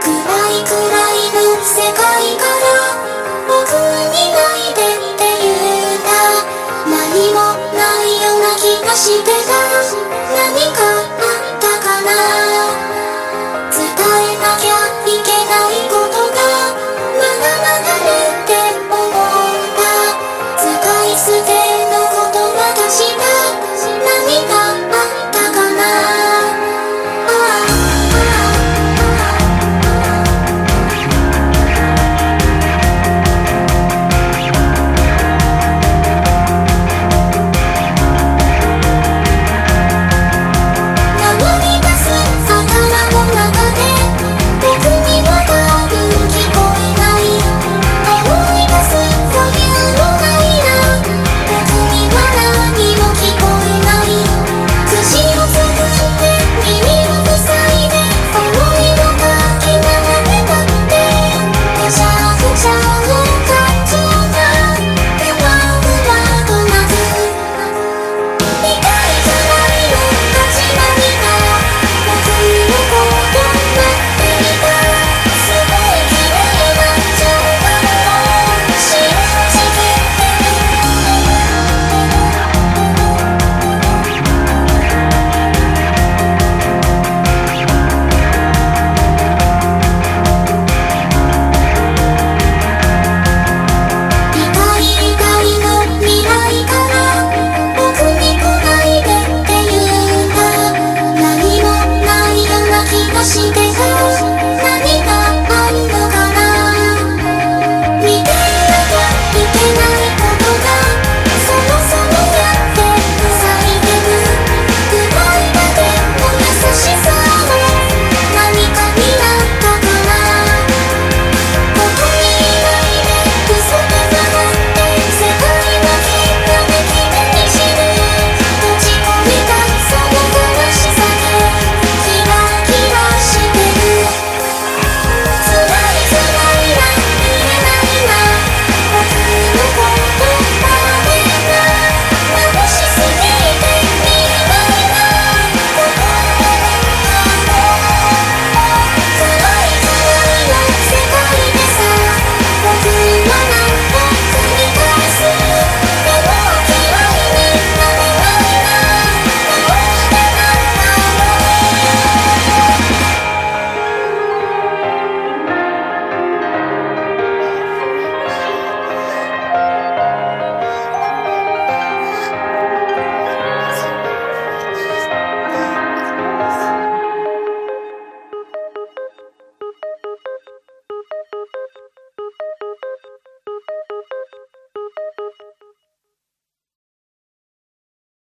暗い暗いの世界が